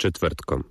Četvrtkom.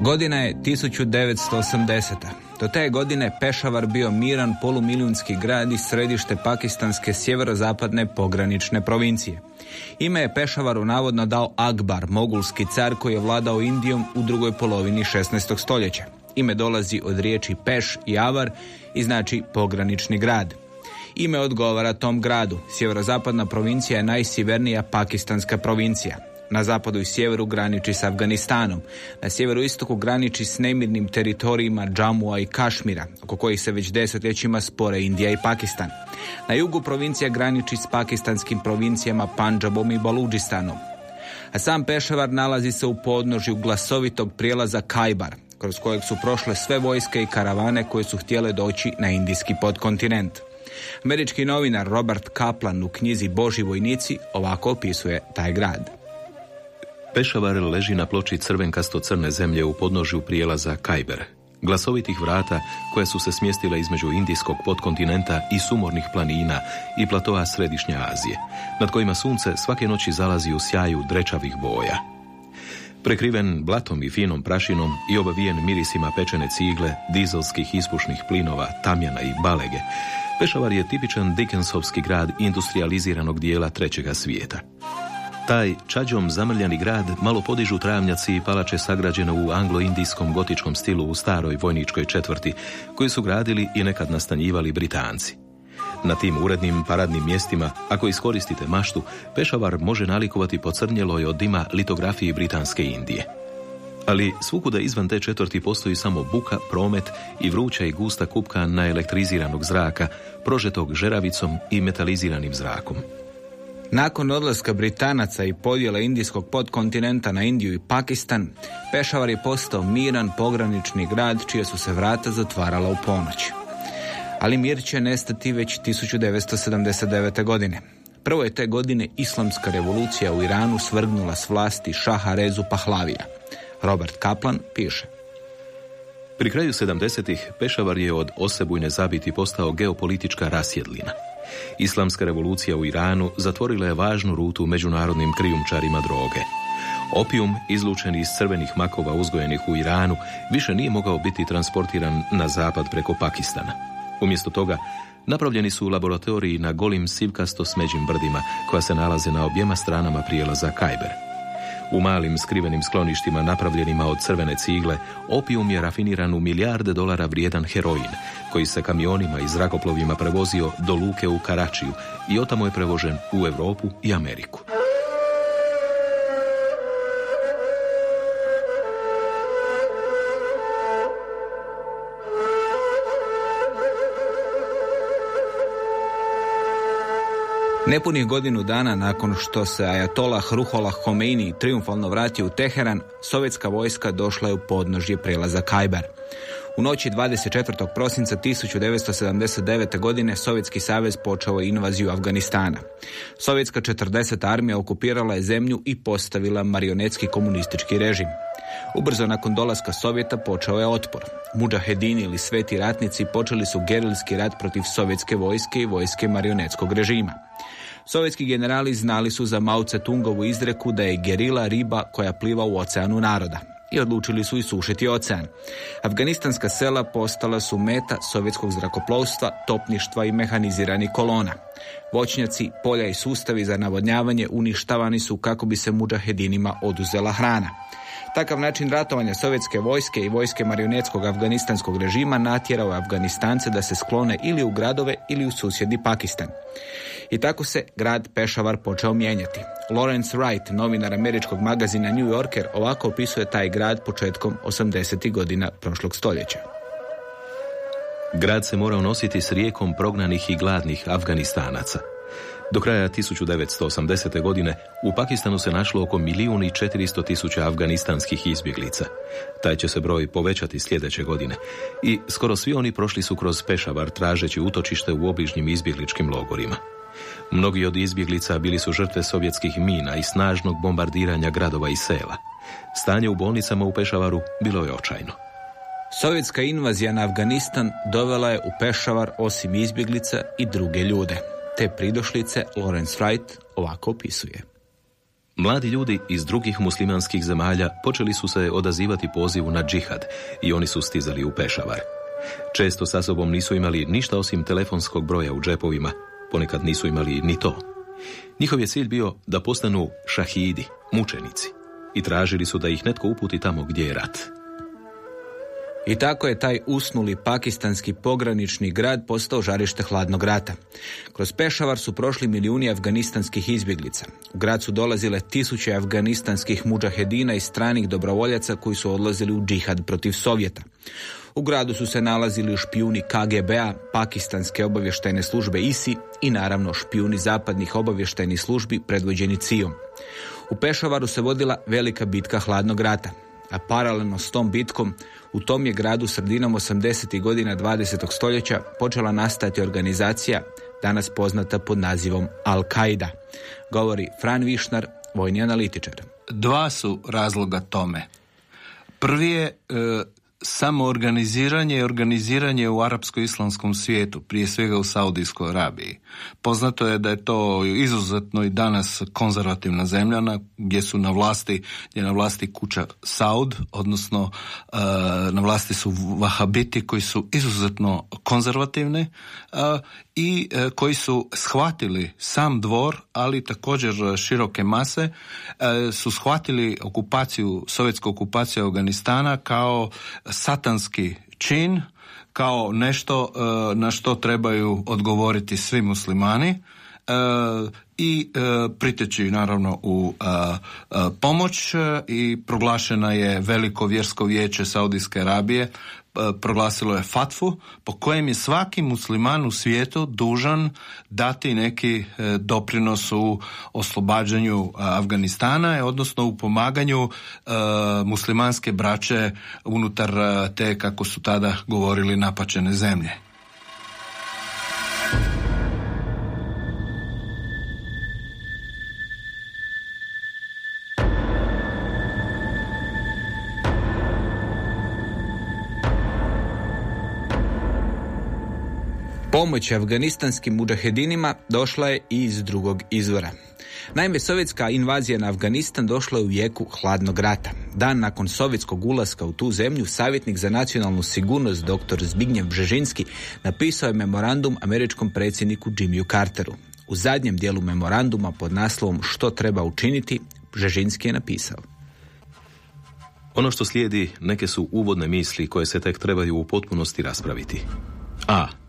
Godina je 1980. Do te godine Pešavar bio miran polumilijunski grad i središte pakistanske sjeverozapadne pogranične provincije. Ime je Pešavaru navodno dao Akbar, mogulski car koji je vladao Indijom u drugoj polovini 16. stoljeća. Ime dolazi od riječi Peš i Avar i znači pogranični grad. Ime odgovara tom gradu. Sjeverozapadna provincija je najsjevernija pakistanska provincija. Na zapadu i sjeveru graniči s Afganistanom. Na sjeveru istoku graniči s nemirnim teritorijima Džamua i Kašmira, oko kojih se već desetljećima spore Indija i Pakistan. Na jugu provincija graniči s pakistanskim provincijama Panđabom i Baludžistanom. A sam Pešavar nalazi se u podnožju glasovitog prijelaza Kajbar, kroz kojeg su prošle sve vojske i karavane koje su htjele doći na indijski podkontinent. Američki novinar Robert Kaplan u knjizi Boži vojnici ovako opisuje taj grad. Pešavar leži na ploči crvenkasto-crne zemlje u podnožju prijelaza Kajber, glasovitih vrata koja su se smjestila između indijskog podkontinenta i sumornih planina i platoa Središnje Azije, nad kojima sunce svake noći zalazi u sjaju drečavih boja. Prekriven blatom i finom prašinom i obavijen mirisima pečene cigle, dizelskih ispušnih plinova, tamjana i balege, Pešavar je tipičan Dickensovski grad industrializiranog dijela trećega svijeta. Taj čađom zamrljani grad malo podižu travnjaci i palače sagrađene u anglo-indijskom gotičkom stilu u staroj vojničkoj četvrti, koji su gradili i nekad nastanjivali Britanci. Na tim urednim paradnim mjestima, ako iskoristite maštu, Pešavar može nalikovati po crnjeloj od dima litografiji Britanske Indije. Ali svukuda izvan te četvrti postoji samo buka, promet i vruća i gusta kupka elektriziranog zraka, prožetog žeravicom i metaliziranim zrakom. Nakon odlaska Britanaca i podjela indijskog podkontinenta na Indiju i Pakistan, Pešavar je postao miran pogranični grad čije su se vrata zatvarala u ponoć. Ali mir će nestati već 1979. godine. Prvo je te godine islamska revolucija u Iranu svrgnula s vlasti Šaha Rezu Pahlavija. Robert Kaplan piše. Pri kraju 70-ih Pešavar je od osebujne zabiti postao geopolitička rasjedlina. Islamska revolucija u Iranu zatvorila je važnu rutu međunarodnim krijumčarima droge. Opium, izlučen iz crvenih makova uzgojenih u Iranu, više nije mogao biti transportiran na zapad preko Pakistana. Umjesto toga, napravljeni su laboratoriji na golim sivkasto smeđim brdima, koja se nalaze na objema stranama prijelaza Kajber. U malim skrivenim skloništima napravljenima od crvene cigle, opijum je rafiniran u milijarde dolara vrijedan heroin, koji se kamionima i zrakoplovima prevozio do luke u Karačiju i otamo je prevožen u Europu i Ameriku. Nepunih godinu dana nakon što se Ajatolah Ruholah Khomeini triumfalno vratio u Teheran, sovjetska vojska došla je u podnožje prelaza Kajbar. U noći 24. prosinca 1979. godine Sovjetski savez počeo je invaziju Afganistana. Sovjetska 40. armija okupirala je zemlju i postavila marionetski komunistički režim. Ubrzo nakon dolaska Sovjeta počeo je otpor. Mudžahedini ili sveti ratnici počeli su gerilski rat protiv sovjetske vojske i vojske marionetskog režima. Sovjetski generali znali su za Mao Tse-tungovu izreku da je gerila riba koja pliva u oceanu naroda i odlučili su isušiti ocean. Afganistanska sela postala su meta sovjetskog zrakoplovstva, topništva i mehaniziranih kolona. Voćnjaci, polja i sustavi za navodnjavanje uništavani su kako bi se muđahedinima oduzela hrana. Takav način ratovanja sovjetske vojske i vojske marionetskog afganistanskog režima natjerao Afganistance da se sklone ili u gradove ili u susjedni Pakistan. I tako se grad Pešavar počeo mijenjati. Lawrence Wright, novinar američkog magazina New Yorker, ovako opisuje taj grad početkom 80. godina prošlog stoljeća. Grad se morao nositi s rijekom prognanih i gladnih Afganistanaca. Do kraja 1980. godine u Pakistanu se našlo oko milijun i 400 tisuća afganistanskih izbjeglica. Taj će se broj povećati sljedeće godine i skoro svi oni prošli su kroz Pešavar tražeći utočište u obližnjim izbjegličkim logorima. Mnogi od izbjeglica bili su žrtve sovjetskih mina i snažnog bombardiranja gradova i sela. Stanje u bolnicama u Pešavaru bilo je očajno. Sovjetska invazija na Afganistan dovela je u Pešavar osim izbjeglica i druge ljude. Te pridošlice Lawrence Wright ovako opisuje. Mladi ljudi iz drugih muslimanskih zemalja počeli su se odazivati pozivu na džihad i oni su stizali u Pešavar. Često sa sobom nisu imali ništa osim telefonskog broja u džepovima, ponekad nisu imali ni to. Njihov je cilj bio da postanu šahidi, mučenici, i tražili su da ih netko uputi tamo gdje je rat. I tako je taj usnuli pakistanski pogranični grad postao žarište hladnog rata. Kroz Pešavar su prošli milijuni afganistanskih izbjeglica. U grad su dolazile tisuće afganistanskih muđahedina i stranih dobrovoljaca koji su odlazili u džihad protiv Sovjeta. U gradu su se nalazili špijuni KGB-a, pakistanske obavještajne službe ISI i naravno špijuni zapadnih obavještajnih službi predvođeni Cijom. U Pešavaru se vodila velika bitka hladnog rata, a paralelno s tom bitkom u tom je gradu sredinom 80. godina 20. stoljeća počela nastati organizacija danas poznata pod nazivom Al-Qaida. Govori Fran Višnar, vojni analitičar. Dva su razloga tome. Prvi je e, samo organiziranje i organiziranje u arapsko-islamskom svijetu, prije svega u Saudijskoj Arabiji. Poznato je da je to izuzetno i danas konzervativna zemlja gdje su na vlasti, gdje na vlasti kuća Saud, odnosno e, na vlasti su vahabiti koji su izuzetno konzervativni e, i e, koji su shvatili sam dvor, ali također široke mase, su shvatili okupaciju, sovjetsku okupaciju Afganistana kao satanski čin, kao nešto e, na što trebaju odgovoriti svi muslimani e, i e, priteći naravno u pomoć i proglašena je veliko vjersko vijeće Saudijske Arabije proglasilo je fatvu po kojem je svaki musliman u svijetu dužan dati neki e, doprinos u oslobađanju e, Afganistana, odnosno u pomaganju muslimanske braće unutar te, kako su tada govorili, napačene zemlje. Pomoć afganistanskim muđahedinima došla je i iz drugog izvora. Naime, sovjetska invazija na Afganistan došla je u vijeku hladnog rata. Dan nakon sovjetskog ulaska u tu zemlju, savjetnik za nacionalnu sigurnost dr. Zbignjev Bžežinski napisao je memorandum američkom predsjedniku Jimmyu Carteru. U zadnjem dijelu memoranduma pod naslovom Što treba učiniti, Bžežinski je napisao. Ono što slijedi neke su uvodne misli koje se tek trebaju u potpunosti raspraviti. A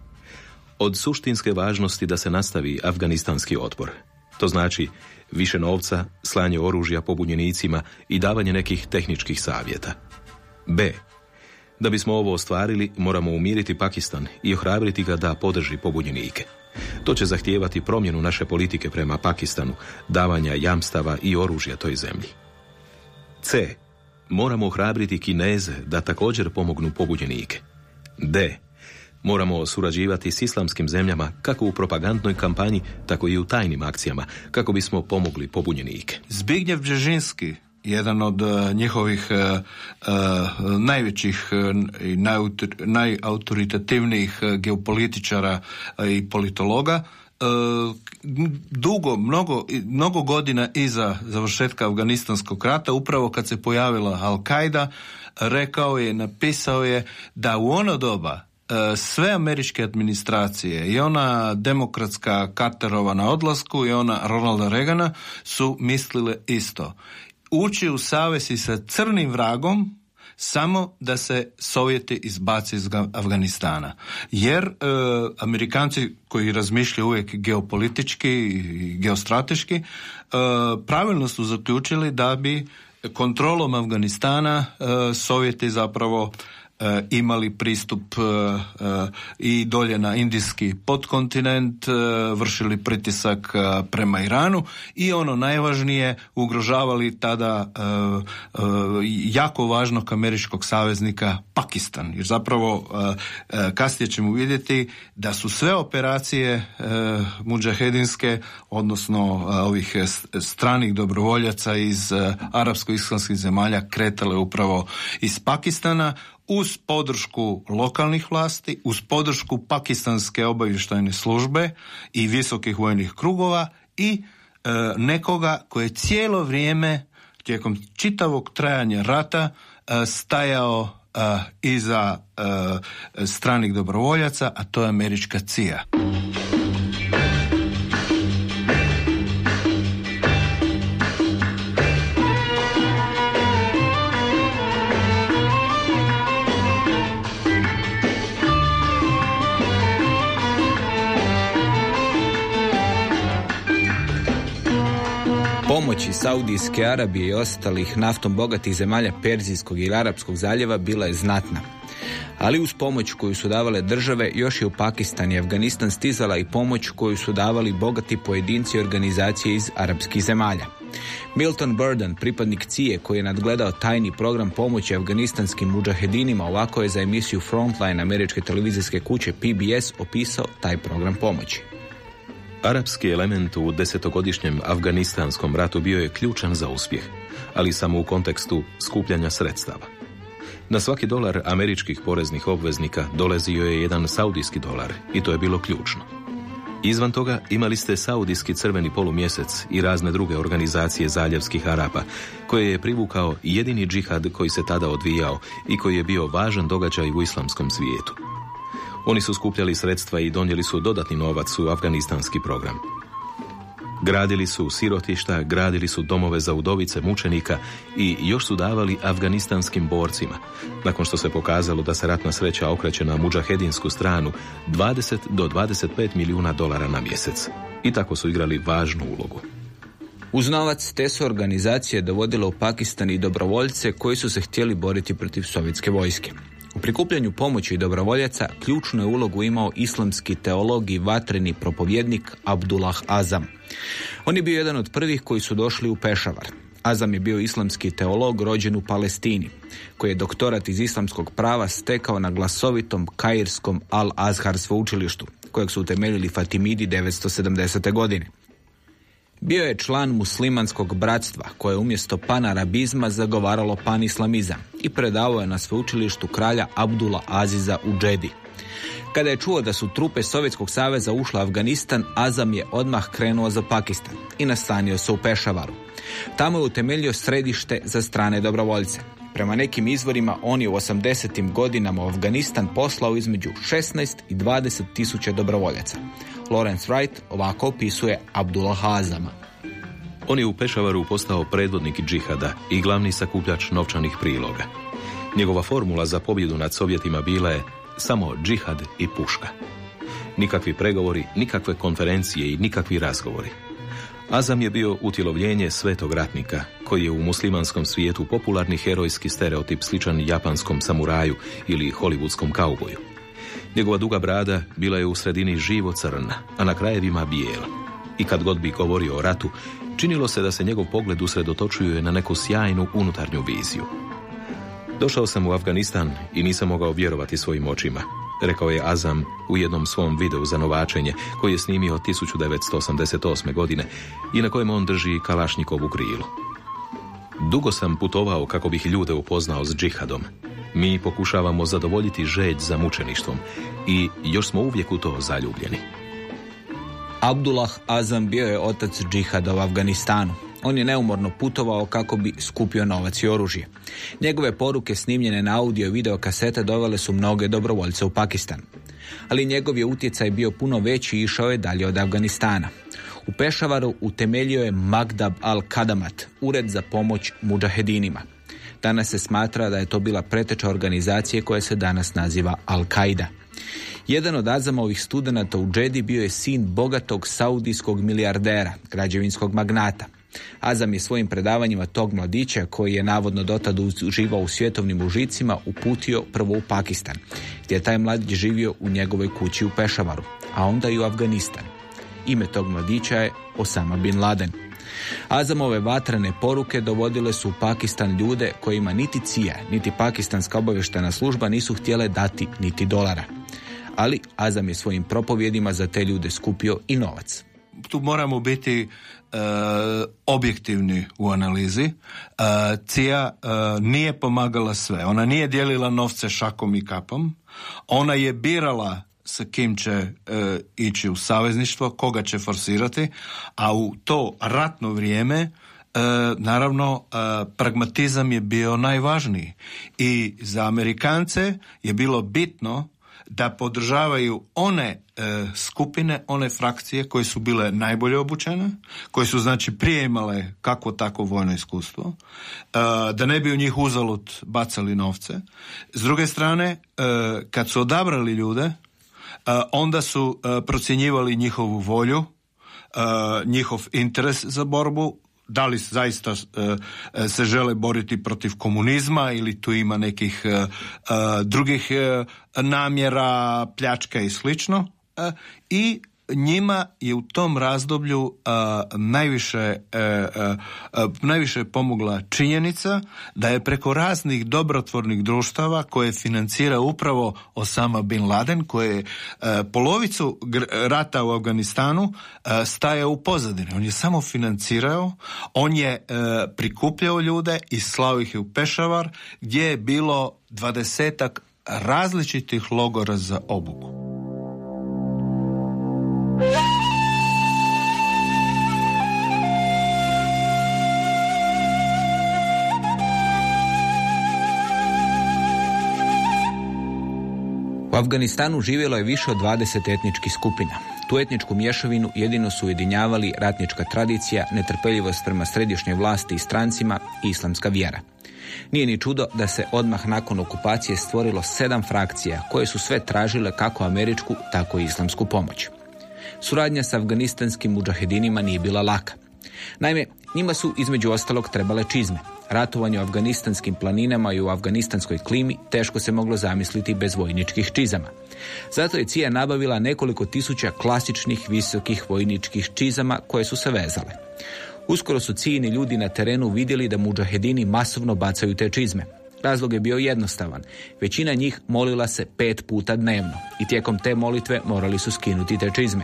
od suštinske važnosti da se nastavi afganistanski otpor. To znači više novca, slanje oružja pobunjenicima i davanje nekih tehničkih savjeta. B. Da bismo ovo ostvarili, moramo umiriti Pakistan i ohrabriti ga da podrži pobunjenike. To će zahtijevati promjenu naše politike prema Pakistanu, davanja jamstava i oružja toj zemlji. C. Moramo ohrabriti Kineze da također pomognu pobunjenike. D. Moramo surađivati s islamskim zemljama kako u propagandnoj kampanji, tako i u tajnim akcijama, kako bismo pomogli pobunjenike. Zbignjev Bžežinski, jedan od uh, njihovih uh, uh, najvećih i najautoritativnijih geopolitičara i politologa, dugo, mnogo, mnogo godina iza završetka Afganistanskog rata, upravo kad se pojavila Al-Qaida, rekao je, napisao je da u ono doba E, sve američke administracije i ona demokratska Carterova na odlasku i ona Ronalda Reagana su mislile isto. Ući u savez sa crnim vragom samo da se Sovjeti izbaci iz Afganistana. Jer e, Amerikanci koji razmišljaju uvijek geopolitički i geostrateški, e, pravilno su zaključili da bi kontrolom Afganistana e, Sovjeti zapravo E, imali pristup e, e, i dolje na indijski podkontinent, vršili pritisak prema Iranu i ono najvažnije ugrožavali tada jako važnog američkog saveznika Pakistan. Jer zapravo kasnije ćemo vidjeti da su sve operacije muđahedinske, odnosno ovih stranih dobrovoljaca iz arapsko-islamskih zemalja kretale upravo iz Pakistana uz podršku lokalnih vlasti, uz podršku pakistanske obavještajne službe i visokih vojnih krugova i e, nekoga koje cijelo vrijeme tijekom čitavog trajanja rata e, stajao e, iza stranih dobrovoljaca, a to je američka CIA. Pomoći Saudijske Arabije i ostalih naftom bogatih zemalja Perzijskog i Arapskog zaljeva bila je znatna. Ali uz pomoć koju su davale države, još je u Pakistan i Afganistan stizala i pomoć koju su davali bogati pojedinci i organizacije iz arapskih zemalja. Milton Burden, pripadnik CIE koji je nadgledao tajni program pomoći afganistanskim muđahedinima, ovako je za emisiju Frontline američke televizijske kuće PBS opisao taj program pomoći. Arapski element u desetogodišnjem afganistanskom ratu bio je ključan za uspjeh, ali samo u kontekstu skupljanja sredstava. Na svaki dolar američkih poreznih obveznika dolazio je jedan saudijski dolar i to je bilo ključno. Izvan toga imali ste saudijski crveni polumjesec i razne druge organizacije zaljevskih Arapa, koje je privukao jedini džihad koji se tada odvijao i koji je bio važan događaj u islamskom svijetu. Oni su skupljali sredstva i donijeli su dodatni novac u afganistanski program. Gradili su sirotišta, gradili su domove za udovice mučenika i još su davali afganistanskim borcima, nakon što se pokazalo da se ratna sreća okreće na muđahedinsku stranu 20 do 25 milijuna dolara na mjesec. I tako su igrali važnu ulogu. Uz novac te su organizacije dovodile u Pakistan i dobrovoljce koji su se htjeli boriti protiv sovjetske vojske. U prikupljanju pomoći dobrovoljaca ključnu je ulogu imao islamski teolog i vatreni propovjednik Abdullah Azam. On je bio jedan od prvih koji su došli u Pešavar. Azam je bio islamski teolog rođen u Palestini, koji je doktorat iz islamskog prava stekao na glasovitom kairskom Al-Azhar sveučilištu, kojeg su utemeljili Fatimidi 970. godine. Bio je član muslimanskog bratstva koje je umjesto panarabizma zagovaralo panislamizam i predavao je na sveučilištu kralja Abdula Aziza u Džedi. Kada je čuo da su trupe Sovjetskog saveza ušle u Afganistan, Azam je odmah krenuo za Pakistan i nastanio se u Pešavaru. Tamo je utemeljio središte za strane dobrovoljce. Prema nekim izvorima on je u 80. godinama u Afganistan poslao između 16 i 20 tisuća dobrovoljaca. Lawrence Wright ovako opisuje Abdullah Hazama. On je u Pešavaru postao predvodnik džihada i glavni sakupljač novčanih priloga. Njegova formula za pobjedu nad Sovjetima bila je samo džihad i puška. Nikakvi pregovori, nikakve konferencije i nikakvi razgovori. Azam je bio utjelovljenje svetog ratnika, koji je u muslimanskom svijetu popularni herojski stereotip sličan japanskom samuraju ili hollywoodskom kauboju. Njegova duga brada bila je u sredini živo crna, a na krajevima bijela. I kad god bi govorio o ratu, činilo se da se njegov pogled usredotočuje na neku sjajnu unutarnju viziju. Došao sam u Afganistan i nisam mogao vjerovati svojim očima, rekao je Azam u jednom svom videu za novačenje koji je snimio 1988. godine i na kojem on drži Kalašnjikovu krilu. Dugo sam putovao kako bih ljude upoznao s džihadom. Mi pokušavamo zadovoljiti žeđ za mučeništvom i još smo uvijek u to zaljubljeni. Abdullah Azam bio je otac džihada u Afganistanu. On je neumorno putovao kako bi skupio novac i oružje. Njegove poruke snimljene na audio i video kasete dovele su mnoge dobrovoljce u Pakistan. Ali njegov je utjecaj bio puno veći i išao je dalje od Afganistana. U Pešavaru utemeljio je Magdab al-Kadamat, ured za pomoć muđahedinima. Danas se smatra da je to bila preteča organizacije koja se danas naziva Al-Qaida. Jedan od Azamovih studenata u Džedi bio je sin bogatog saudijskog milijardera, građevinskog magnata. Azam je svojim predavanjima tog mladića, koji je navodno dotad uživao u svjetovnim užicima, uputio prvo u Pakistan, gdje je taj mladić živio u njegovoj kući u Pešavaru, a onda i u Afganistan. Ime tog mladića je Osama Bin Laden. Azamove vatrane poruke dovodile su u Pakistan ljude kojima niti CIA, niti pakistanska obavještena služba nisu htjele dati niti dolara. Ali Azam je svojim propovjedima za te ljude skupio i novac. Tu moramo biti objektivni u analizi. E, CIA e, nije pomagala sve. Ona nije dijelila novce šakom i kapom. Ona je birala sa kim će e, ići u savezništvo, koga će forsirati, a u to ratno vrijeme e, naravno e, pragmatizam je bio najvažniji i za Amerikance je bilo bitno da podržavaju one skupine, one frakcije koje su bile najbolje obučene, koje su znači prije imale kakvo tako vojno iskustvo, da ne bi u njih uzalud bacali novce. S druge strane, kad su odabrali ljude, onda su procjenjivali njihovu volju, njihov interes za borbu, da li zaista se žele boriti protiv komunizma ili tu ima nekih drugih namjera, pljačka i slično. I njima je u tom razdoblju najviše, e, najviše pomogla činjenica da je preko raznih dobrotvornih društava koje financira upravo Osama Bin Laden koje je polovicu rata u Afganistanu staje u pozadini. On je samo financirao, on je e, prikupljao ljude i slao ih u Pešavar gdje je bilo dvadesetak različitih logora za obuku. U Afganistanu živjelo je više od 20 etničkih skupina. Tu etničku mješavinu jedino su ujedinjavali ratnička tradicija, netrpeljivost prema središnjoj vlasti i strancima i islamska vjera. Nije ni čudo da se odmah nakon okupacije stvorilo sedam frakcija koje su sve tražile kako američku, tako i islamsku pomoć. Suradnja s afganistanskim muđahedinima nije bila laka. Naime, njima su između ostalog trebale čizme. Ratovanje u afganistanskim planinama i u afganistanskoj klimi teško se moglo zamisliti bez vojničkih čizama. Zato je CIA nabavila nekoliko tisuća klasičnih visokih vojničkih čizama koje su se vezale. Uskoro su cijini ljudi na terenu vidjeli da muđahedini masovno bacaju te čizme. Razlog je bio jednostavan. Većina njih molila se pet puta dnevno i tijekom te molitve morali su skinuti te čizme.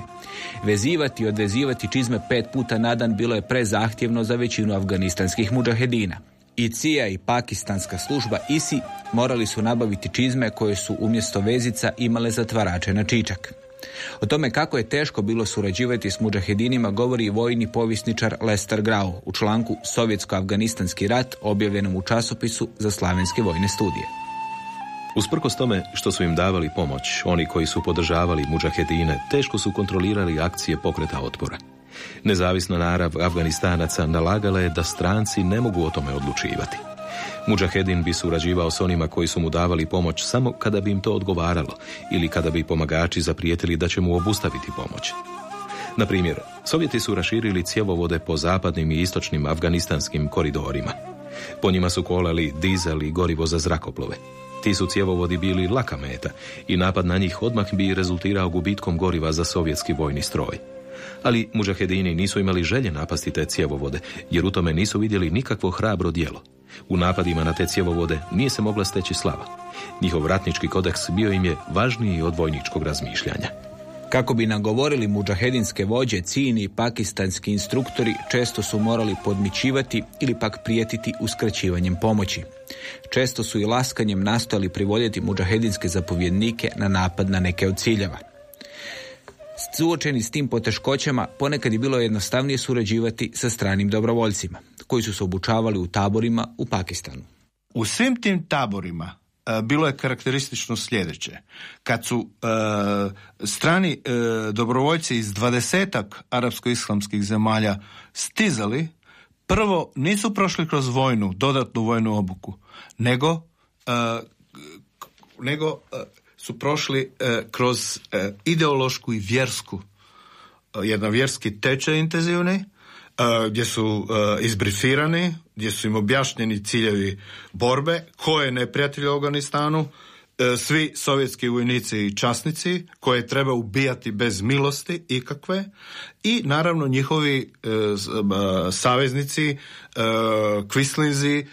Vezivati i odvezivati čizme pet puta na dan bilo je prezahtjevno za većinu afganistanskih muđahedina. I CIA i pakistanska služba ISI morali su nabaviti čizme koje su umjesto vezica imale zatvarače na čičak. O tome kako je teško bilo surađivati s muđahedinima govori i vojni povisničar Lester Grau u članku Sovjetsko-Afganistanski rat objavljenom u časopisu za slavenske vojne studije. Usprkos tome što su im davali pomoć, oni koji su podržavali muđahedine teško su kontrolirali akcije pokreta otpora. Nezavisna narav Afganistanaca nalagala je da stranci ne mogu o tome odlučivati. Mujahedin bi surađivao s onima koji su mu davali pomoć samo kada bi im to odgovaralo ili kada bi pomagači zaprijetili da će mu obustaviti pomoć. Na primjer, Sovjeti su raširili cjevovode po zapadnim i istočnim afganistanskim koridorima. Po njima su kolali dizel i gorivo za zrakoplove. Ti su cjevovodi bili laka meta i napad na njih odmah bi rezultirao gubitkom goriva za sovjetski vojni stroj. Ali mužahedini nisu imali želje napasti te cjevovode, jer u tome nisu vidjeli nikakvo hrabro djelo. U napadima na te cjevovode nije se mogla steći slava. Njihov ratnički kodeks bio im je važniji od vojničkog razmišljanja. Kako bi nagovorili muđahedinske vođe, cijini i pakistanski instruktori često su morali podmićivati ili pak prijetiti uskraćivanjem pomoći. Često su i laskanjem nastojali privoljeti muđahedinske zapovjednike na napad na neke od ciljeva. Suočeni s tim poteškoćama, ponekad je bilo jednostavnije surađivati sa stranim dobrovoljcima, koji su se obučavali u taborima u Pakistanu. U svim tim taborima bilo je karakteristično sljedeće. Kad su e, strani e, dobrovoljci iz dvadesetak arapsko-islamskih zemalja stizali, prvo nisu prošli kroz vojnu, dodatnu vojnu obuku, nego nego su prošli e, kroz e, ideološku i vjersku, e, jedan vjerski tečaj intenzivni, gdje su izbrifirani, gdje su im objašnjeni ciljevi borbe, ko je neprijatelj u Afganistanu, svi sovjetski vojnici i časnici koje treba ubijati bez milosti ikakve i naravno njihovi saveznici kvislinzi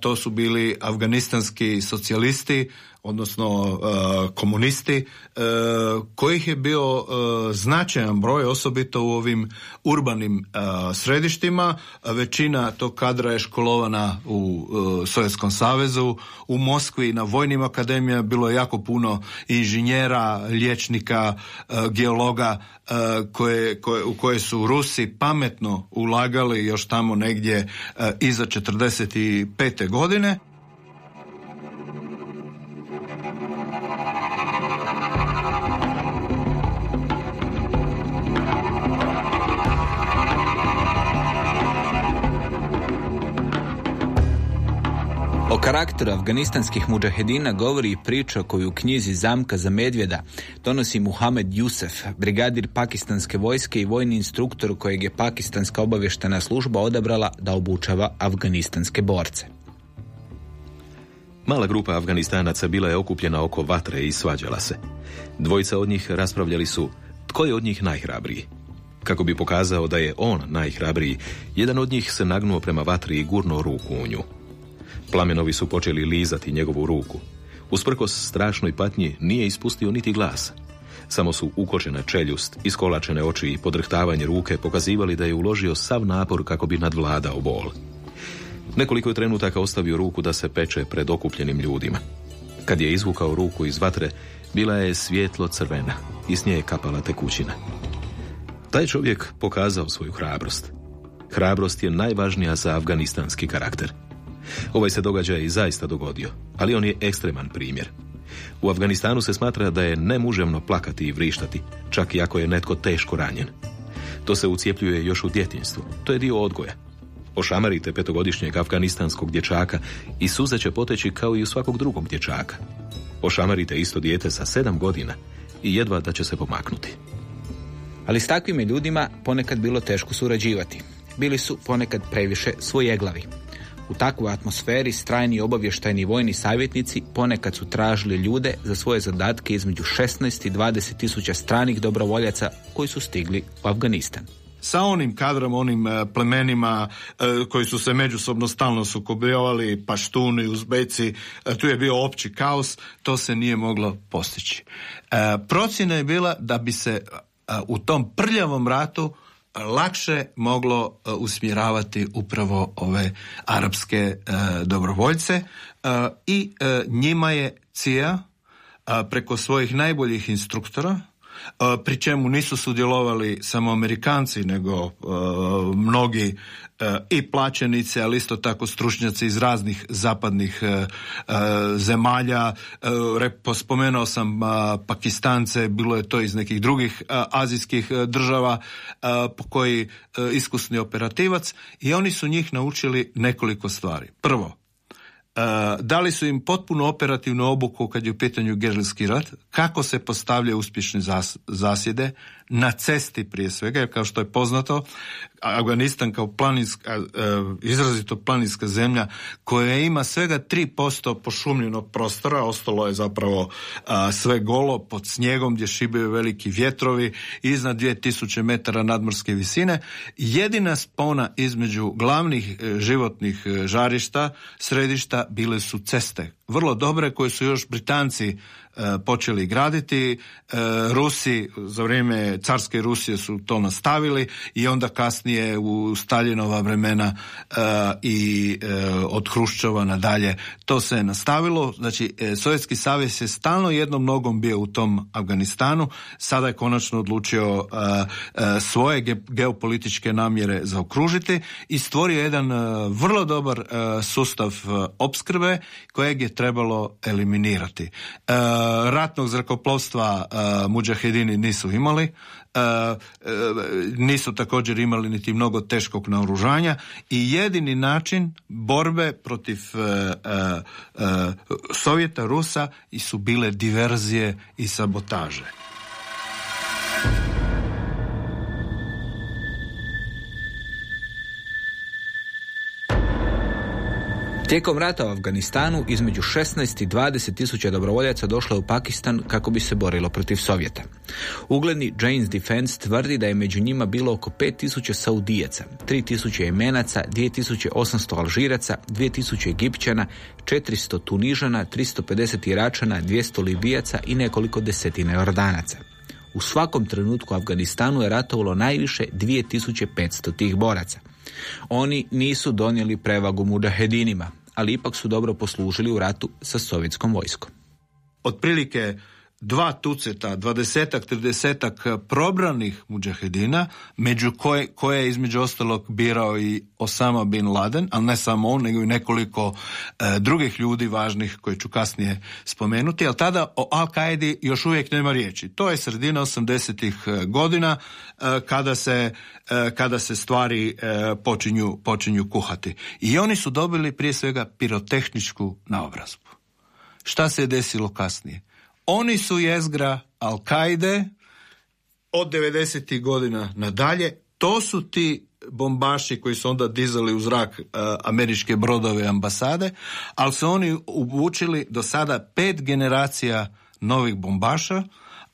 to su bili afganistanski socijalisti odnosno uh, komunisti, uh, kojih je bio uh, značajan broj, osobito u ovim urbanim središtima. Većina tog kadra je školovana u Sovjetskom savezu, u Moskvi na vojnim akademijama bilo je jako puno inženjera, liječnika, geologa koje, koje, u koje su Rusi pametno ulagali još tamo negdje iza 45. godine. O karakteru afganistanskih muđahedina govori i priča koju u knjizi Zamka za medvjeda donosi Muhamed Jusef, brigadir pakistanske vojske i vojni instruktor kojeg je pakistanska obavještena služba odabrala da obučava afganistanske borce. Mala grupa Afganistanaca bila je okupljena oko vatre i svađala se. Dvojica od njih raspravljali su tko je od njih najhrabriji. Kako bi pokazao da je on najhrabriji, jedan od njih se nagnuo prema vatri i gurnuo ruku u nju. Plamenovi su počeli lizati njegovu ruku. Usprkos strašnoj patnji nije ispustio niti glas. Samo su ukočena čeljust, iskolačene oči i podrhtavanje ruke pokazivali da je uložio sav napor kako bi nadvladao bol. Nekoliko je trenutaka ostavio ruku da se peče pred okupljenim ljudima. Kad je izvukao ruku iz vatre, bila je svjetlo crvena i s nje je kapala tekućina. Taj čovjek pokazao svoju hrabrost. Hrabrost je najvažnija za afganistanski karakter. Ovaj se događaj i zaista dogodio, ali on je ekstreman primjer. U Afganistanu se smatra da je nemuževno plakati i vrištati, čak i ako je netko teško ranjen. To se ucijepljuje još u djetinstvu. To je dio odgoja. Ošamarite petogodišnjeg afganistanskog dječaka i suze će poteći kao i u svakog drugog dječaka. Ošamarite isto dijete sa sedam godina i jedva da će se pomaknuti. Ali s takvim ljudima ponekad bilo teško surađivati. Bili su ponekad previše svojeglavi. U takvoj atmosferi strajni obavještajni vojni savjetnici ponekad su tražili ljude za svoje zadatke između 16 i 20 tisuća stranih dobrovoljaca koji su stigli u Afganistan sa onim kadrom, onim e, plemenima e, koji su se međusobno stalno sukobljavali, paštuni, uzbeci, e, tu je bio opći kaos, to se nije moglo postići. Procjena je bila da bi se u tom prljavom ratu lakše moglo usmjeravati upravo ove arapske dobrovoljce. I njima je CIA preko svojih najboljih instruktora E, pri čemu nisu sudjelovali samo Amerikanci, nego e, mnogi e, i plaćenice, ali isto tako stručnjaci iz raznih zapadnih zemalja. Spomenuo sam Pakistance, bilo je to iz nekih drugih azijskih država po koji iskusni operativac i oni su njih naučili nekoliko stvari. Prvo, dali su im potpuno operativnu obuku kad je u pitanju gerilski rat, kako se postavljaju uspješne zasjede, na cesti prije svega, jer kao što je poznato, Afganistan kao planinska, e, izrazito planinska zemlja koja ima svega 3% pošumljenog prostora, ostalo je zapravo sve golo pod snijegom gdje šibaju veliki vjetrovi iznad 2000 metara nadmorske visine. Jedina spona između glavnih e, životnih e, žarišta, središta bile su ceste vrlo dobre koje su još Britanci počeli graditi. E, Rusi za vrijeme carske Rusije su to nastavili i onda kasnije u Staljinova vremena e, i od Hruščova nadalje to se je nastavilo. Znači, Sovjetski savez je stalno jednom nogom bio u tom Afganistanu. Sada je konačno odlučio svoje geopolitičke namjere zaokružiti i stvorio jedan vrlo dobar sustav opskrbe kojeg je trebalo eliminirati ratnog zrakoplovstva uh, muđahedini nisu imali, uh, nisu također imali niti mnogo teškog naoružanja i jedini način borbe protiv Sovjeta, Rusa i su bile diverzije i sabotaže. Tijekom rata u Afganistanu između 16 i 20 tisuća dobrovoljaca došlo je u Pakistan kako bi se borilo protiv Sovjeta. Ugledni Jane's Defense tvrdi da je među njima bilo oko 5000 Saudijaca, 3000 Jemenaca, 2800 Alžiraca, 2000 Egipćana, 400 Tunižana, 350 Iračana, 200 Libijaca i nekoliko desetina Jordanaca. U svakom trenutku Afganistanu je ratovalo najviše 2500 tih boraca. Oni nisu donijeli prevagu mudahedinima, ali ipak su dobro poslužili u ratu sa sovjetskom vojskom. Otprilike dva tuceta, dvadesetak, tridesetak probranih muđahedina, među koje, koje je između ostalog birao i Osama bin Laden, ali ne samo on, nego i nekoliko e, drugih ljudi važnih koje ću kasnije spomenuti, ali tada o Al-Qaidi još uvijek nema riječi. To je sredina 80. E, godina e, kada se, kada se stvari počinju, počinju kuhati. I oni su dobili prije svega pirotehničku naobrazbu. Šta se je desilo kasnije? Oni su jezgra Al-Kaide od 90. godina nadalje. To su ti bombaši koji su onda dizali u zrak uh, američke brodove ambasade, ali su oni uvučili do sada pet generacija novih bombaša,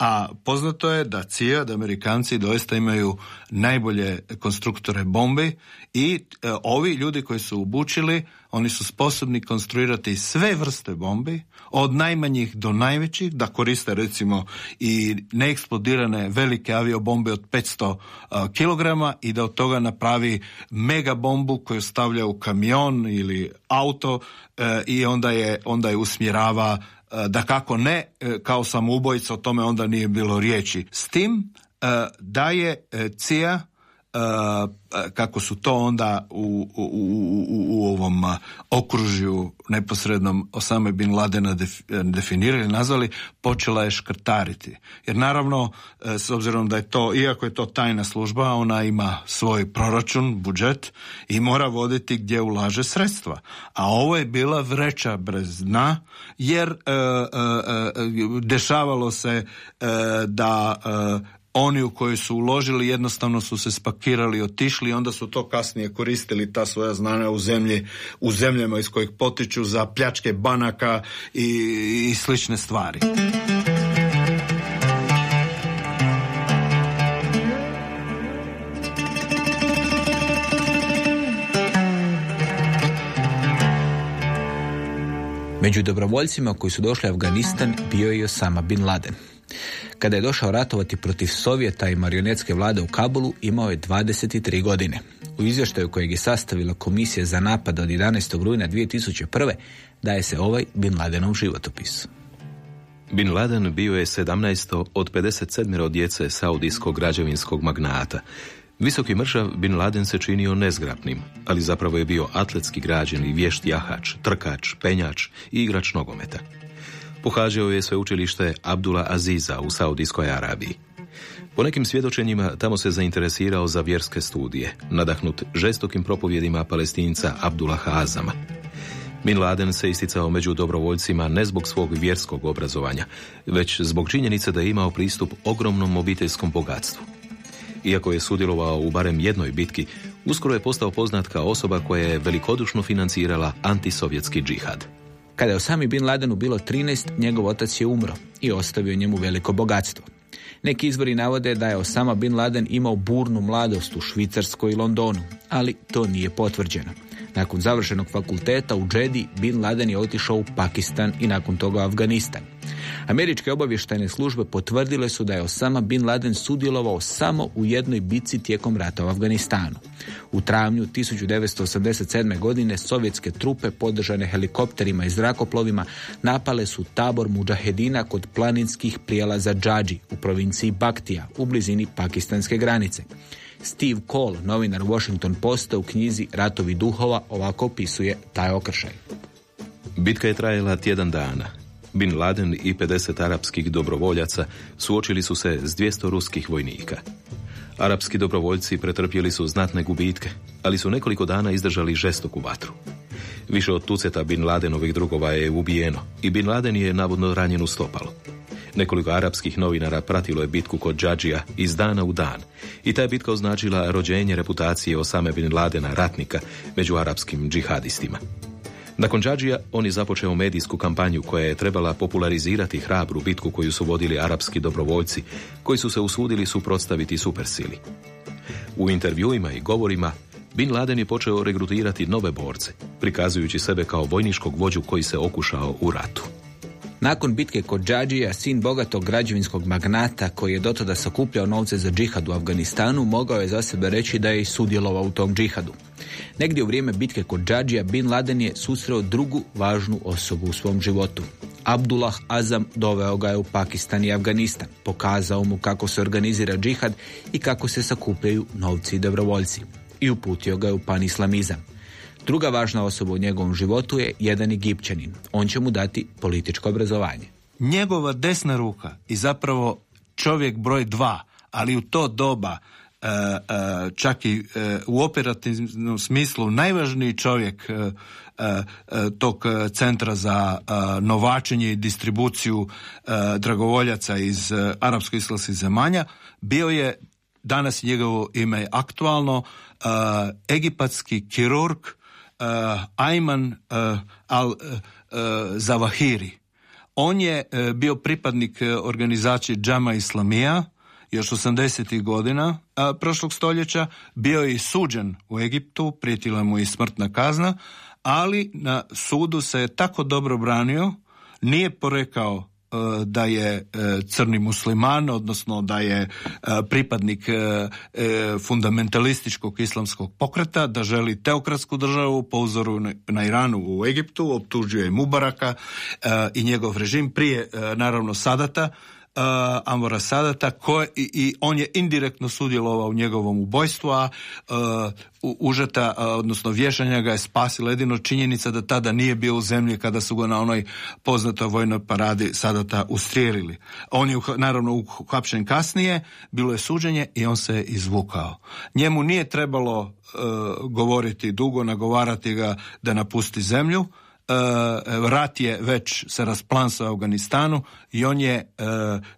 a poznato je da CIA, da Amerikanci doista imaju najbolje konstruktore bombi i e, ovi ljudi koji su obučili, oni su sposobni konstruirati sve vrste bombi, od najmanjih do najvećih, da koriste recimo i neeksplodirane velike aviobombe od 500 kg i da od toga napravi mega bombu koju stavlja u kamion ili auto e, i onda je, onda je usmjerava e, da kako ne, e, kao samoubojica, o tome onda nije bilo riječi. S tim da je CIA kako su to onda u, u, u, u ovom okružju neposrednom Osame bin Ladena definirali, nazvali, počela je škrtariti. Jer naravno, e, s obzirom da je to, iako je to tajna služba, ona ima svoj proračun, budžet i mora voditi gdje ulaže sredstva. A ovo je bila vreća bez dna, jer e, e, dešavalo se da oni u koji su uložili jednostavno su se spakirali i otišli i onda su to kasnije koristili ta svoja znanja u zemlji, u zemljama iz kojih potiču za pljačke banaka i, i slične stvari. Među dobrovoljcima koji su došli u Afganistan bio je Osama bin Laden. Kada je došao ratovati protiv Sovjeta i marionetske vlade u Kabulu, imao je 23 godine. U izvještaju kojeg je sastavila komisija za napad od 11. rujna 2001. daje se ovaj Bin Ladenov životopis. Bin Laden bio je 17. od 57. djece saudijskog građevinskog magnata. Visoki mršav Bin Laden se činio nezgrapnim, ali zapravo je bio atletski građen i vješt jahač, trkač, penjač i igrač nogometa. Pohađao je sveučilište Abdula Aziza u Saudijskoj Arabiji. Po nekim svjedočenjima tamo se zainteresirao za vjerske studije, nadahnut žestokim propovjedima palestinca Abdula Hazama. Bin Laden se isticao među dobrovoljcima ne zbog svog vjerskog obrazovanja, već zbog činjenice da je imao pristup ogromnom obiteljskom bogatstvu. Iako je sudjelovao u barem jednoj bitki, uskoro je postao poznat kao osoba koja je velikodušno financirala antisovjetski džihad. Kada je Osami Bin Ladenu bilo 13, njegov otac je umro i ostavio njemu veliko bogatstvo. Neki izvori navode da je Osama Bin Laden imao burnu mladost u Švicarskoj i Londonu, ali to nije potvrđeno. Nakon završenog fakulteta u Džedi, Bin Laden je otišao u Pakistan i nakon toga u Afganistan. Američke obavještajne službe potvrdile su da je Osama Bin Laden sudjelovao samo u jednoj bici tijekom rata u Afganistanu. U travnju 1987. godine sovjetske trupe podržane helikopterima i zrakoplovima napale su tabor muđahedina kod planinskih prijelaza Džađi u provinciji Baktija u blizini pakistanske granice. Steve Cole, novinar Washington Posta u knjizi Ratovi duhova ovako opisuje taj okršaj. Bitka je trajala tjedan dana. Bin Laden i 50 arapskih dobrovoljaca suočili su se s 200 ruskih vojnika. Arapski dobrovoljci pretrpjeli su znatne gubitke, ali su nekoliko dana izdržali žestoku vatru. Više od tuceta Bin Ladenovih drugova je ubijeno i Bin Laden je navodno ranjen u stopalo. Nekoliko arapskih novinara pratilo je bitku kod Džadžija iz dana u dan i ta bitka označila rođenje reputacije Osame Bin Ladena ratnika među arapskim džihadistima. Nakon Džadžija on je započeo medijsku kampanju koja je trebala popularizirati hrabru bitku koju su vodili arapski dobrovoljci koji su se usudili suprotstaviti supersili. U intervjuima i govorima Bin Laden je počeo regrutirati nove borce, prikazujući sebe kao vojničkog vođu koji se okušao u ratu. Nakon bitke kod Džadžija, sin bogatog građevinskog magnata koji je dotada sakupljao novce za džihad u Afganistanu, mogao je za sebe reći da je i sudjelovao u tom džihadu. Negdje u vrijeme bitke kod Džadžija, Bin Laden je susreo drugu važnu osobu u svom životu. Abdullah Azam doveo ga je u Pakistan i Afganistan, pokazao mu kako se organizira džihad i kako se sakupljaju novci i dobrovoljci i uputio ga je u panislamizam. Druga važna osoba u njegovom životu je jedan Egipćanin. On će mu dati političko obrazovanje. Njegova desna ruka i zapravo čovjek broj dva, ali u to doba e, e, čak i e, u operativnom smislu najvažniji čovjek tog centra za novačenje i distribuciju dragovoljaca iz arapsko-islamskih zemalja bio je danas njegovo ime je aktualno egipatski kirurg Ayman uh, al-Zawahiri. Uh, On je bio pripadnik organizacije Džama Islamija, još 80. godina prošlog stoljeća, bio je suđen u Egiptu, prijetila mu i smrtna kazna, ali na sudu se je tako dobro branio, nije porekao da je e, crni musliman, odnosno da je e, pripadnik fundamentalističkog islamskog pokreta, da želi teokratsku državu po uzoru na Iranu u Egiptu, optužio je Mubaraka i njegov režim prije naravno Sadata Amora Sadata koje, i, i on je indirektno sudjelovao u njegovom ubojstvu, a uh, užeta, uh, odnosno vješanja ga je spasila jedino činjenica da tada nije bio u zemlji kada su ga na onoj poznatoj vojnoj paradi Sadata ustrijelili. On je naravno uhapšen kasnije, bilo je suđenje i on se izvukao. Njemu nije trebalo govoriti dugo, nagovarati ga da napusti zemlju, rat je već se rasplansao u Afganistanu i on je e,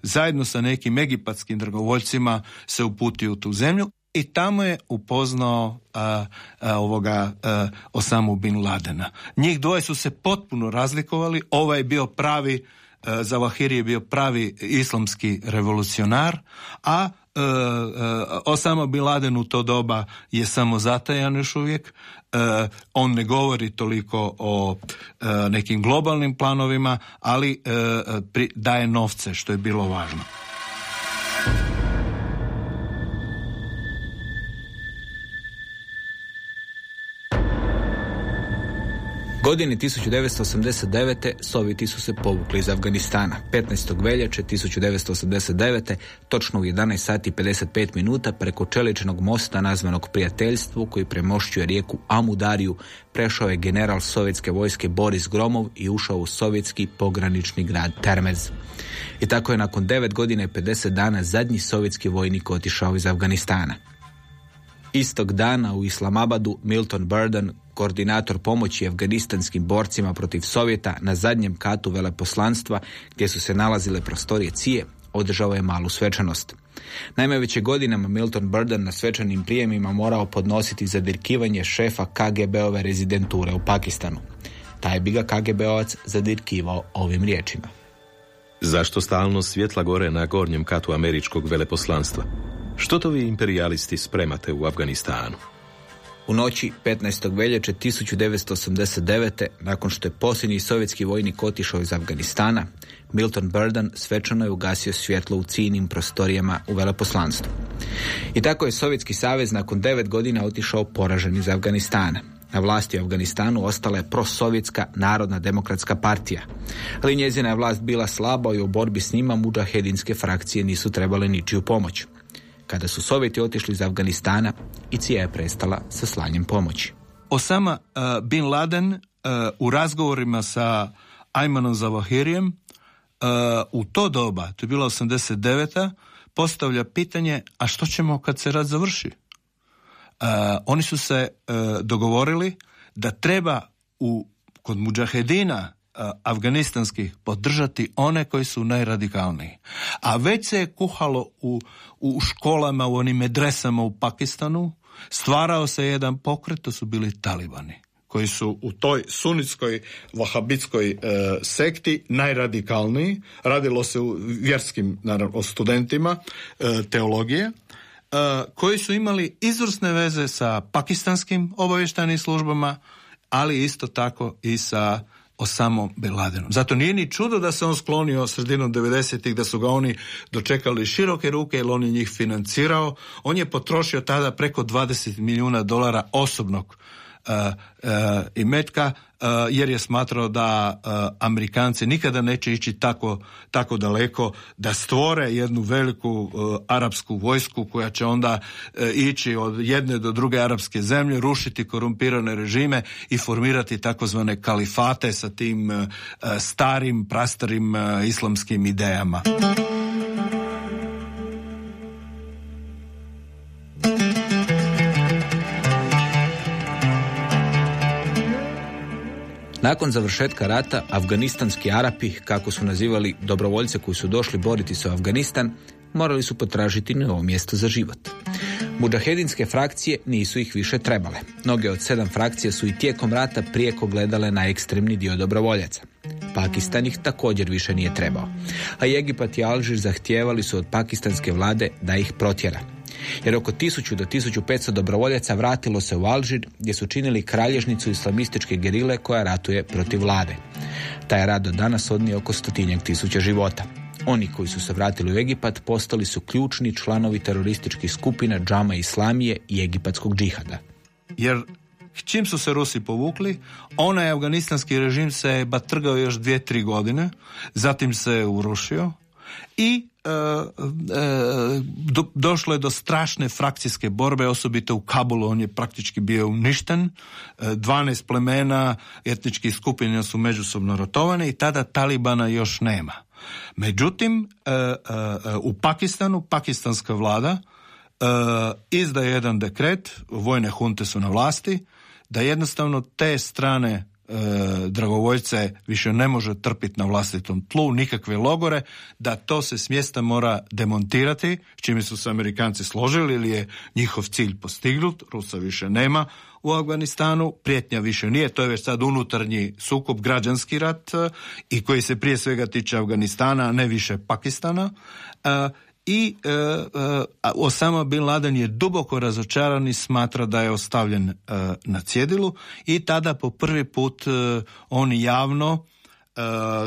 zajedno sa nekim egipatskim dragovoljcima se uputio u tu zemlju i tamo je upoznao a, ovoga a, Osamu Bin Ladena. Njih dvoje su se potpuno razlikovali, ovaj je bio pravi za Vahiri je bio pravi islamski revolucionar, a e, e, Osama Bin Laden u to doba je samo zatajan još uvijek. E, on ne govori toliko o nekim globalnim planovima, ali daje novce, što je bilo važno. Godini 1989. Sovjeti su se povukli iz Afganistana. 15. veljače 1989. točno u 11 sati 55 minuta preko čeličnog mosta nazvanog prijateljstvu koji premošćuje rijeku Amudariju prešao je general sovjetske vojske Boris Gromov i ušao u sovjetski pogranični grad Termez. I tako je nakon 9 godina i 50 dana zadnji sovjetski vojnik otišao iz Afganistana. Istog dana u Islamabadu Milton Burden, koordinator pomoći afganistanskim borcima protiv Sovjeta na zadnjem katu veleposlanstva gdje su se nalazile prostorije Cije, održao je malu svečanost. Naime, već je godinama Milton Burden na svečanim prijemima morao podnositi zadirkivanje šefa KGB-ove rezidenture u Pakistanu. Taj bi ga KGB-ovac zadirkivao ovim riječima. Zašto stalno svjetla gore na gornjem katu američkog veleposlanstva? Što to vi imperialisti spremate u Afganistanu? U noći 15. veljače 1989. nakon što je posljednji sovjetski vojnik otišao iz Afganistana, Milton Burden svečano je ugasio svjetlo u cijenim prostorijama u veleposlanstvu. I tako je Sovjetski savez nakon devet godina otišao poražen iz Afganistana. Na vlasti u Afganistanu ostala je prosovjetska narodna demokratska partija, ali njezina je vlast bila slaba i u borbi s njima muđahedinske frakcije nisu trebale ničiju pomoć. Kada su Sovjeti otišli iz Afganistana, i cija je prestala sa slanjem pomoći. Osama uh, Bin Laden uh, u razgovorima sa Aymanom Zavahirijem uh, u to doba, to je bila 89. postavlja pitanje, a što ćemo kad se rat završi? oni su se dogovorili da treba u, kod muđahedina afganistanskih podržati one koji su najradikalniji. A već se je kuhalo u, u školama, u onim medresama u Pakistanu, stvarao se jedan pokret, to su bili talibani koji su u toj sunitskoj vahabitskoj e, sekti najradikalniji. Radilo se u vjerskim, naravno, o studentima e, teologije, koji su imali izvrsne veze sa pakistanskim obavještajnim službama, ali isto tako i sa Osamo Bin Ladenom. Zato nije ni čudo da se on sklonio sredinom 90-ih, da su ga oni dočekali široke ruke, jer on je njih financirao. On je potrošio tada preko 20 milijuna dolara osobnog uh, uh, imetka jer je smatrao da e, Amerikanci nikada neće ići tako, tako daleko da stvore jednu veliku e, arapsku vojsku koja će onda ići od jedne do druge arapske zemlje, rušiti korumpirane režime i formirati takozvane kalifate sa tim starim, prastarim islamskim idejama. Nakon završetka rata, afganistanski Arapi, kako su nazivali dobrovoljce koji su došli boriti se u Afganistan, morali su potražiti novo mjesto za život. Mudžahedinske frakcije nisu ih više trebale. Mnoge od sedam frakcija su i tijekom rata prijeko gledale na ekstremni dio dobrovoljaca. Pakistan ih također više nije trebao. A Egipat i Alžir zahtijevali su od pakistanske vlade da ih protjera jer oko 1000 do 1500 dobrovoljaca vratilo se u Alžir gdje su činili kralježnicu islamističke gerile koja ratuje protiv vlade. Taj rad do danas odnio oko stotinjak tisuća života. Oni koji su se vratili u Egipat postali su ključni članovi terorističkih skupina džama islamije i egipatskog džihada. Jer čim su se Rusi povukli, onaj afganistanski režim se batrgao još dvije, tri godine, zatim se urušio i do, došlo je do strašne frakcijske borbe, osobito u Kabulu, on je praktički bio uništen, 12 e, plemena etničkih skupina su međusobno rotovane i tada Talibana još nema. Međutim, u Pakistanu, pakistanska vlada izdaje jedan dekret, vojne hunte su na vlasti, da jednostavno te strane e, dragovoljce više ne može trpiti na vlastitom tlu, nikakve logore, da to se s mjesta mora demontirati, s čime su se Amerikanci složili ili je njihov cilj postignut, Rusa više nema u Afganistanu, prijetnja više nije, to je već sad unutarnji sukob, građanski rat e, i koji se prije svega tiče Afganistana, a ne više Pakistana. E, i e, e, Osama Bin Laden je duboko razočaran i smatra da je ostavljen e, na cjedilu i tada po prvi put e, on javno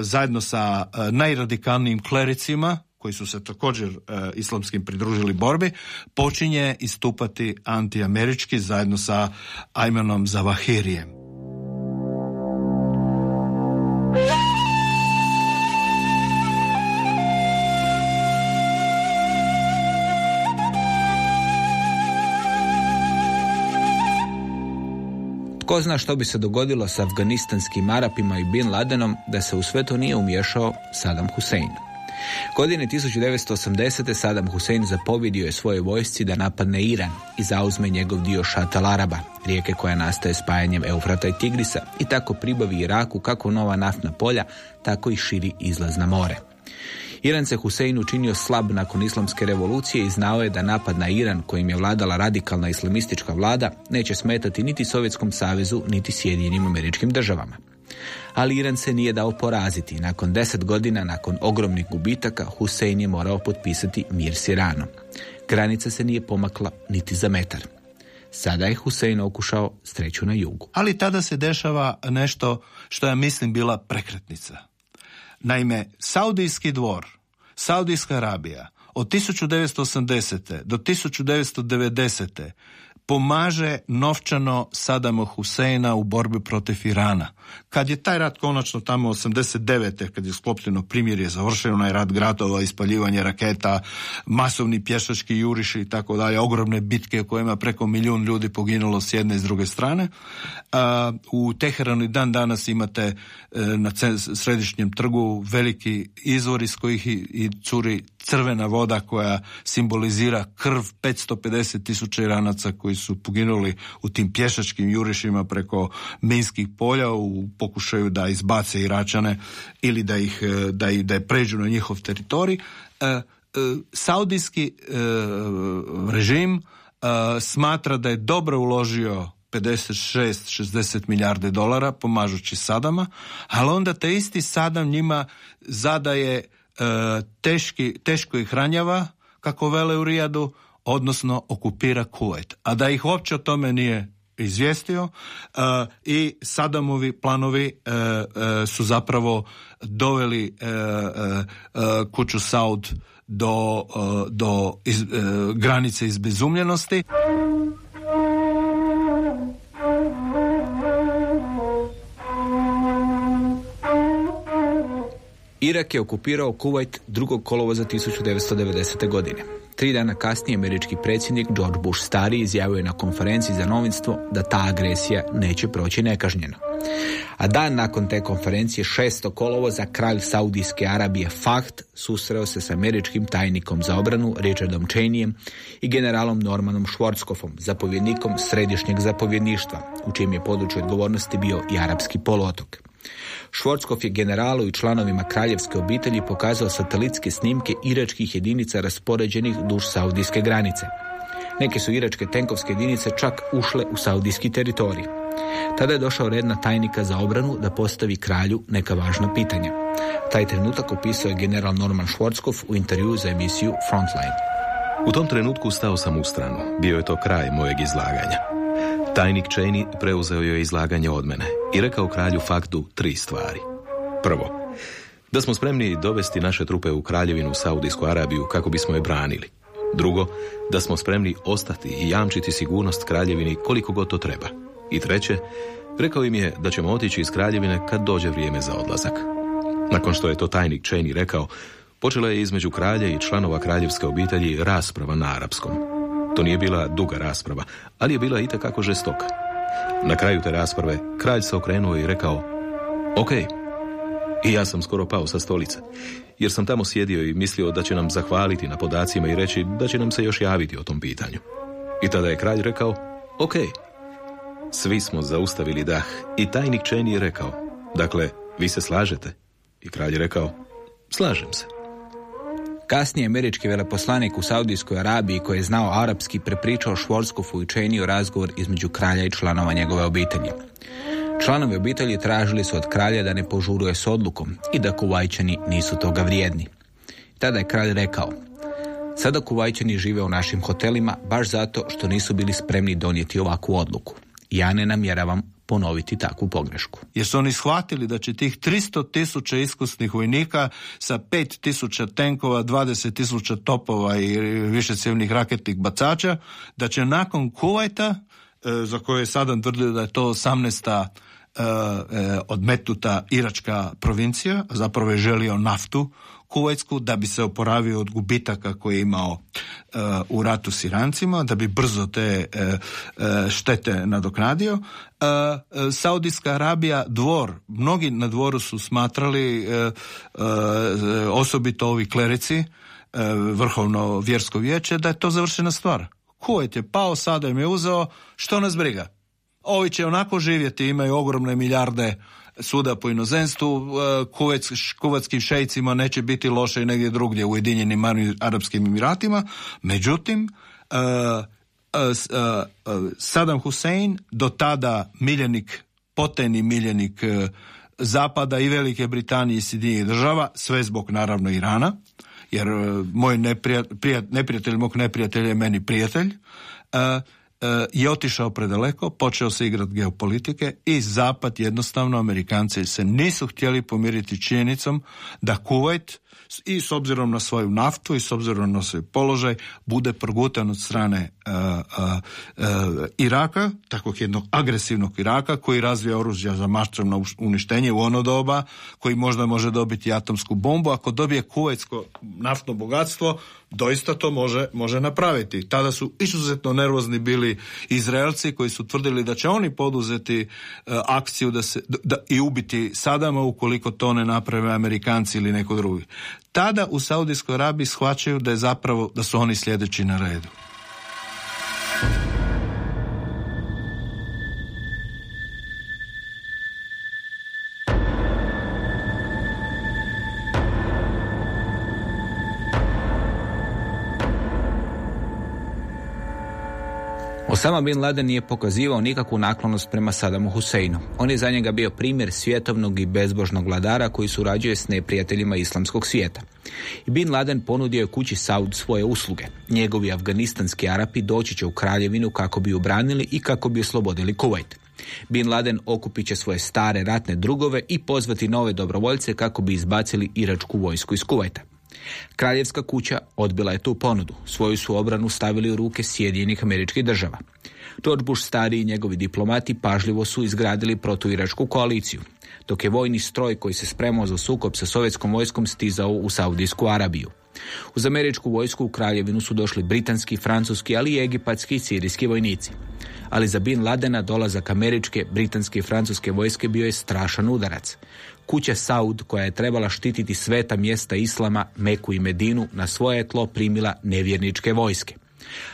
zajedno sa najradikalnijim klericima koji su se također islamskim pridružili borbi, počinje istupati antiamerički zajedno sa Ajmanom Zavahirijem. Zna što bi se dogodilo sa afganistanskim Arapima i Bin Ladenom da se u sve to nije umješao Saddam Hussein. Godine 1980. Saddam Hussein zapovjedio je svoje vojsci da napadne Iran i zauzme njegov dio Šatal Araba, rijeke koja nastaje spajanjem Eufrata i Tigrisa i tako pribavi Iraku kako nova naftna polja, tako i širi izlaz na more. Iran se Husein učinio slab nakon islamske revolucije i znao je da napad na Iran kojim je vladala radikalna islamistička vlada neće smetati niti Sovjetskom savezu niti Sjedinjenim američkim državama. Ali Iran se nije dao poraziti. Nakon deset godina, nakon ogromnih gubitaka, Husein je morao potpisati mir s Iranom. Granica se nije pomakla niti za metar. Sada je Husein okušao streću na jugu. Ali tada se dešava nešto što ja mislim bila prekretnica. Naime, Saudijski dvor, Saudijska Arabija od 1980. do 1990 pomaže novčano Sadamo Huseina u borbi protiv Irana. Kad je taj rat konačno tamo 89. kad je sklopljeno primjer završeno, onaj rat gradova, ispaljivanje raketa, masovni pješački juriši i tako dalje, ogromne bitke u kojima preko milijun ljudi poginulo s jedne i s druge strane. u Teheranu i dan danas imate e, na središnjem trgu veliki izvor iz kojih i curi crvena voda koja simbolizira krv 550 tisuća Iranaca koji su poginuli u tim pješačkim jurišima preko minskih polja u pokušaju da izbace Iračane ili da ih da, da je pređu na njihov teritorij. E, e, saudijski e, režim smatra da je dobro uložio 56-60 milijarde dolara pomažući Sadama, ali onda te isti Sadam njima zadaje e, teški, teško ih hranjava, kako vele u Rijadu, odnosno okupira Kuwait. A da ih uopće o tome nije izvijestio uh, i Sadamovi planovi uh, uh, su zapravo doveli kuću Saud do, do iz, granice izbezumljenosti. Irak je okupirao Kuwait 2. kolovoza 1990. godine. Tri dana kasnije američki predsjednik George Bush stari izjavio je na konferenciji za novinstvo da ta agresija neće proći nekažnjeno. A dan nakon te konferencije 6. kolovoza kralj Saudijske Arabije Fahd susreo se s američkim tajnikom za obranu Richardom Cheneyem i generalom Normanom Schwarzkopfom, zapovjednikom središnjeg zapovjedništva, u čijem je području odgovornosti bio i arapski poluotok. Švorckov je generalu i članovima kraljevske obitelji pokazao satelitske snimke iračkih jedinica raspoređenih duž saudijske granice. Neke su iračke tenkovske jedinice čak ušle u saudijski teritorij. Tada je došao red na tajnika za obranu da postavi kralju neka važna pitanja. Taj trenutak opisao je general Norman Schwarzkopf u intervju za emisiju Frontline. U tom trenutku stao sam u stranu. Bio je to kraj mojeg izlaganja. Tajnik Cheney preuzeo je izlaganje od mene i rekao kralju faktu tri stvari. Prvo, da smo spremni dovesti naše trupe u kraljevinu Saudijsku Arabiju kako bismo je branili. Drugo, da smo spremni ostati i jamčiti sigurnost kraljevini koliko god to treba. I treće, rekao im je da ćemo otići iz kraljevine kad dođe vrijeme za odlazak. Nakon što je to tajnik Cheney rekao, počela je između kralja i članova kraljevske obitelji rasprava na arapskom. To nije bila duga rasprava, ali je bila itekako žestoka. Na kraju te rasprave kralj se okrenuo i rekao Ok, i ja sam skoro pao sa stolice, jer sam tamo sjedio i mislio da će nam zahvaliti na podacima i reći da će nam se još javiti o tom pitanju. I tada je kralj rekao, ok. Svi smo zaustavili dah i tajnik Čeni je rekao, dakle, vi se slažete? I kralj je rekao, slažem se. Kasnije američki veleposlanik u Saudijskoj Arabiji koji je znao arapski prepričao Švorskofu i razgovor između kralja i članova njegove obitelji. Članovi obitelji tražili su od kralja da ne požuruje s odlukom i da kuvajčani nisu toga vrijedni. Tada je kralj rekao, sada kuvajčani žive u našim hotelima baš zato što nisu bili spremni donijeti ovakvu odluku. Ja ne namjeravam ponoviti takvu pogrešku. Jer su oni shvatili da će tih 300 tisuća iskusnih vojnika sa 5 tisuća tenkova, 20 tisuća topova i višecjevnih raketnih bacača, da će nakon Kuvajta, e, za koje je Sadan tvrdio da je to 18. E, e, odmetuta iračka provincija, zapravo je želio naftu Kuvajsku da bi se oporavio od gubitaka koje je imao uh, u ratu s Irancima, da bi brzo te uh, štete nadoknadio. Saudijska Arabija, dvor, mnogi na dvoru su smatrali, osobito ovi klerici, vrhovno vjersko vijeće, da je to završena stvar. Kuvajt je pao, sada im je uzeo, što nas briga? Ovi će onako živjeti, imaju ogromne milijarde suda po inozemstvu, e, kuvatskim šejcima neće biti loše i negdje drugdje u Ujedinjenim Arabskim Emiratima, međutim e, e, Saddam Hussein do tada miljenik, poteni miljenik Zapada i Velike Britanije i Sjedinjenih država, sve zbog naravno Irana, jer moj neprijatelj mog neprijatelja je meni prijatelj, je otišao predaleko, počeo se igrati geopolitike i Zapad jednostavno, Amerikanci se nisu htjeli pomiriti činjenicom da Kuwait i s obzirom na svoju naftu i s obzirom na svoj položaj bude progutan od strane uh, uh, Iraka, takvog jednog agresivnog Iraka koji razvija oružja za maštovno uništenje u ono doba, koji možda može dobiti atomsku bombu, ako dobije kuvajtsko naftno bogatstvo, doista to može, može napraviti. Tada su izuzetno nervozni bili Izraelci koji su tvrdili da će oni poduzeti akciju da se, da, i ubiti Sadama ukoliko to ne naprave Amerikanci ili neko drugi tada u Saudijskoj Arabiji shvaćaju da je zapravo da su oni sljedeći na redu. Osama Bin Laden nije pokazivao nikakvu naklonost prema Sadamu Huseinu. On je za njega bio primjer svjetovnog i bezbožnog vladara koji surađuje s neprijateljima islamskog svijeta. I Bin Laden ponudio je kući Saud svoje usluge. Njegovi afganistanski Arapi doći će u kraljevinu kako bi obranili i kako bi oslobodili Kuvajt. Bin Laden okupit će svoje stare ratne drugove i pozvati nove dobrovoljce kako bi izbacili iračku vojsku iz Kuvajta. Kraljevska kuća odbila je tu ponudu. Svoju su obranu stavili u ruke Sjedinjenih američkih država. George Bush stari i njegovi diplomati pažljivo su izgradili protuiračku koaliciju, dok je vojni stroj koji se spremao za sukob sa sovjetskom vojskom stizao u Saudijsku Arabiju. Uz američku vojsku u kraljevinu su došli britanski, francuski, ali i egipatski i sirijski vojnici. Ali za Bin Ladena dolazak američke, britanske i francuske vojske bio je strašan udarac. Kuća Saud, koja je trebala štititi sveta mjesta Islama, Meku i Medinu, na svoje tlo primila nevjerničke vojske.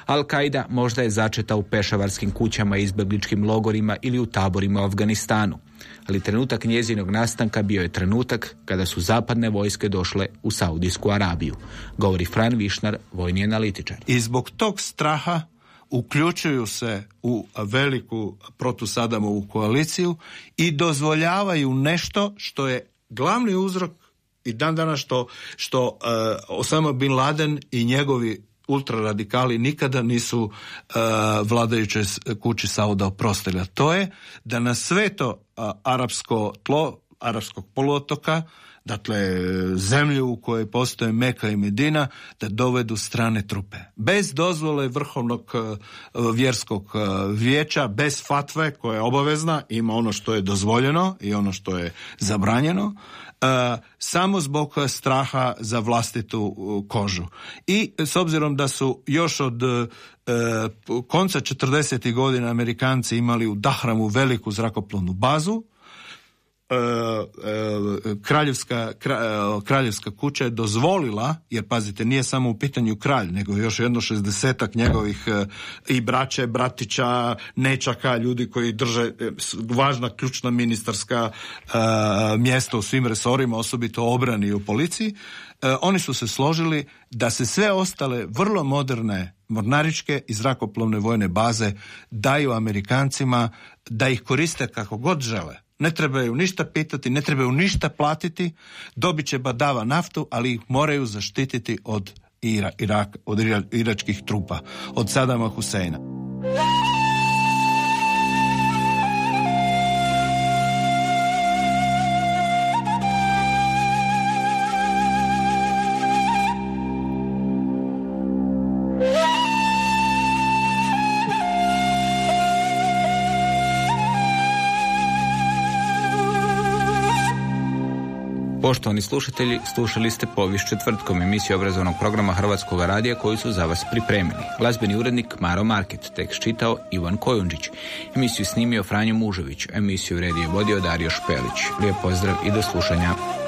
Al-Qaida možda je začeta u pešavarskim kućama i izbjegličkim logorima ili u taborima u Afganistanu, ali trenutak njezinog nastanka bio je trenutak kada su zapadne vojske došle u Saudijsku Arabiju, govori Fran Višnar, vojni analitičar. I zbog tog straha uključuju se u veliku protusadamovu koaliciju i dozvoljavaju nešto što je glavni uzrok i dan dana što, što uh, Osama Bin Laden i njegovi ultraradikali nikada nisu uh, vladajuće kući Sauda oprostili. to je da na sve to uh, arapsko tlo, arapskog poluotoka, dakle zemlju u kojoj postoje Meka i Medina, da dovedu strane trupe. Bez dozvole vrhovnog uh, vjerskog uh, vijeća, bez fatve koja je obavezna, ima ono što je dozvoljeno i ono što je zabranjeno, E, samo zbog straha za vlastitu kožu. I s obzirom da su još od e, konca 40. godina Amerikanci imali u Dahramu veliku zrakoplovnu bazu, E, e, kraljevska, e, kraljevska kuća je dozvolila, jer pazite, nije samo u pitanju kralj, nego još jedno šestdesetak njegovih i braće, bratića, nečaka, ljudi koji drže važna ključna ministarska mjesta u svim resorima, osobito obrani i u policiji, oni su se složili da se sve ostale vrlo moderne mornaričke i zrakoplovne vojne baze daju Amerikancima da ih koriste kako god žele ne trebaju ništa pitati, ne trebaju ništa platiti, dobit će badava naftu, ali ih moraju zaštititi od Ira, Irak, od iračkih trupa, od Sadama Huseina. Poštovani slušatelji, slušali ste povijest četvrtkom emisiju obrazovnog programa Hrvatskog radija koji su za vas pripremili. Glazbeni urednik Maro Market, tekst čitao Ivan Kojundžić. Emisiju snimio Franjo Mužević, emisiju redio vodio Dario Špelić. Lijep pozdrav i do slušanja.